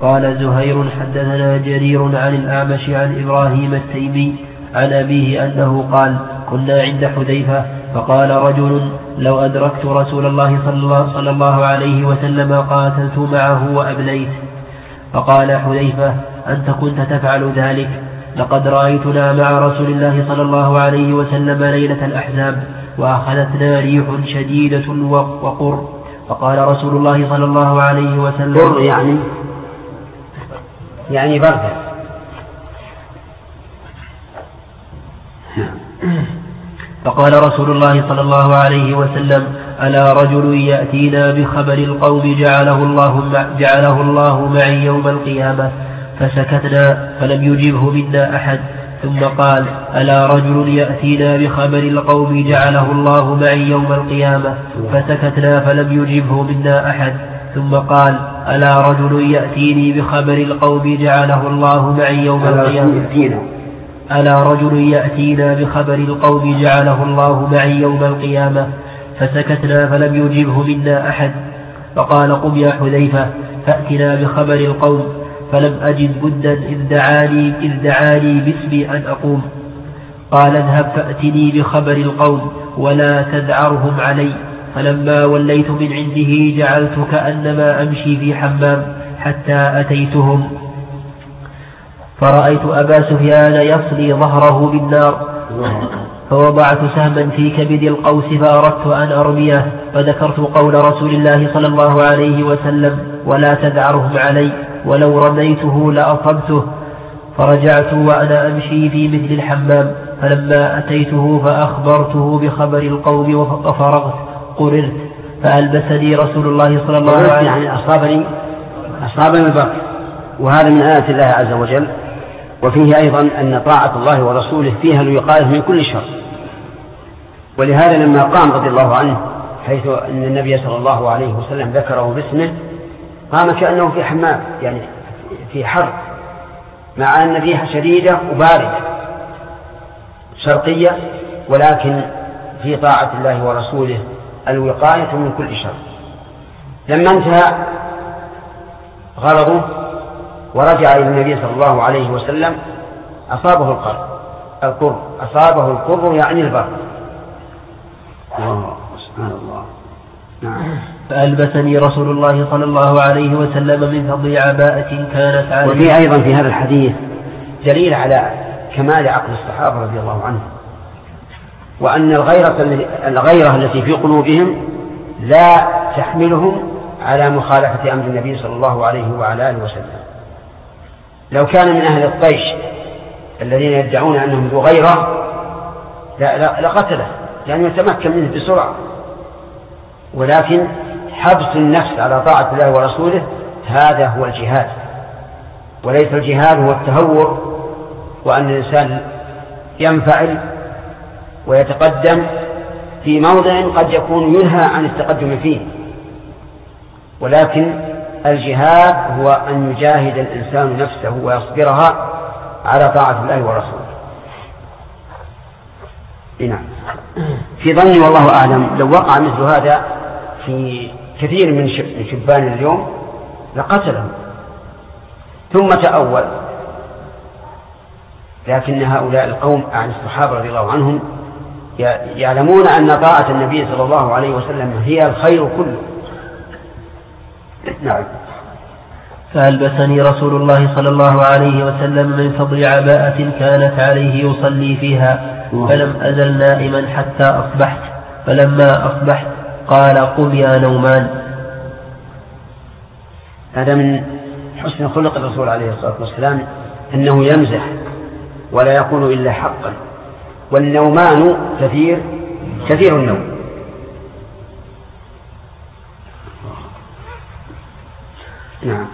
قال زهير حدثنا جرير عن الأعمش عن إبراهيم التيمي عن أبيه أنه قال كنا عند حذيفة فقال رجل لو أدركت رسول الله صلى الله, عليه وسلم قاتلت معه وأبليت فقال حذيفة أنت كنت تفعل ذلك. لقد رأيتنا مع رسول الله صلى الله عليه وسلم ليلة الأحزاب وأخذتنا ريح شديدة وقر. فقال رسول الله صلى الله عليه وسلم قر يعني؟ يعني بردة فقال رسول الله صلى الله عليه وسلم ألا رجل يأتينا بخبر القوم جعله الله جعله الله معي يوم القيامة؟ فسكتنا فلم يجبه منا أحد. ثم قال ألا رجل يأتينا بخبر القوم جعله الله معي يوم القيامة؟ فسكتنا فلم يجبه منا أحد. ثم قال ألا رجل يأتيني بخبر القوم جعله الله معي يوم القيامة؟ ألا رجل يأتينا بخبر القوم جعله الله معي يوم القيامة؟ فسكتنا فلم يجبه منا أحد. فقال قم يا حذيفة فأتنا بخبر القوم فلم أجد بدا إذ دعاني, إذ دعاني باسمي أن أقوم. قال اذهب فأتني بخبر القوم ولا تذعرهم علي. فلما وليت من عنده جعلت كأنما أمشي في حمام حتى أتيتهم. فرأيت أبا سفيان يصلي ظهره بالنار. فوضعت سهما في كبد القوس فأردت أن أرميه فذكرت قول رسول الله صلى الله عليه وسلم ولا تذعرهم علي ولو رميته لأصبته. فرجعت وأنا أمشي في مثل الحمام فلما أتيته فأخبرته بخبر القوم وفرغت. قررت فألبسني رسول الله صلى الله عليه وسلم. يعني أصابني أصابني البرد وهذا من آيات الله عز وجل. وفيه أيضا أن طاعة الله ورسوله فيها الوقاية من كل شر. ولهذا لما قام رضي الله عنه حيث أن النبي صلى الله عليه وسلم ذكره باسمه قام كأنه في حمام يعني في حر مع أن الريح شديدة وباردة شرقية ولكن في طاعة الله ورسوله الوقاية من كل شر. لما انتهى غرضه ورجع إلى النبي صلى الله عليه وسلم أصابه القر. القر. أصابه القر يعني البر. سبحان الله. نعم. فألبسني رسول الله صلى الله عليه وسلم من فضل عباءة كانت عليه. وفي أيضا في هذا الحديث دليل على كمال عقل الصحابة رضي الله عنهم. وأن الغيرة, الغيرة التي في قلوبهم لا تحملهم على مخالفة أمر النبي صلى الله عليه وعلى آله وسلم. لو كان من أهل الطيش الذين يدعون أنهم ذو غيرة لقتله لأنه يتمكن منه بسرعة. ولكن حبس النفس على طاعة الله ورسوله هذا هو الجهاد. وليس الجهاد هو التهور وأن الإنسان ينفعل ويتقدم في موضع قد يكون ينهى عن التقدم فيه. ولكن الجهاد هو أن يجاهد الإنسان نفسه ويصبرها على طاعة الله ورسوله. نعم. في ظني والله أعلم لو وقع مثل هذا في كثير من شبان اليوم لقتلهم. ثم تأول. لكن هؤلاء القوم عن الصحابة رضي الله عنهم يعلمون أن طاعة النبي صلى الله عليه وسلم هي الخير كله. نعم. فألبسني رسول الله صلى الله عليه وسلم من فضل عباءة كانت عليه يصلي فيها فلم أزل نائما حتى أصبحت. فلما أصبحت قال قم يا نومان. هذا من حسن خلق الرسول عليه الصلاة والسلام أنه يمزح ولا يقول إلا حقا. والنومان كثير كثير النوم. نعم.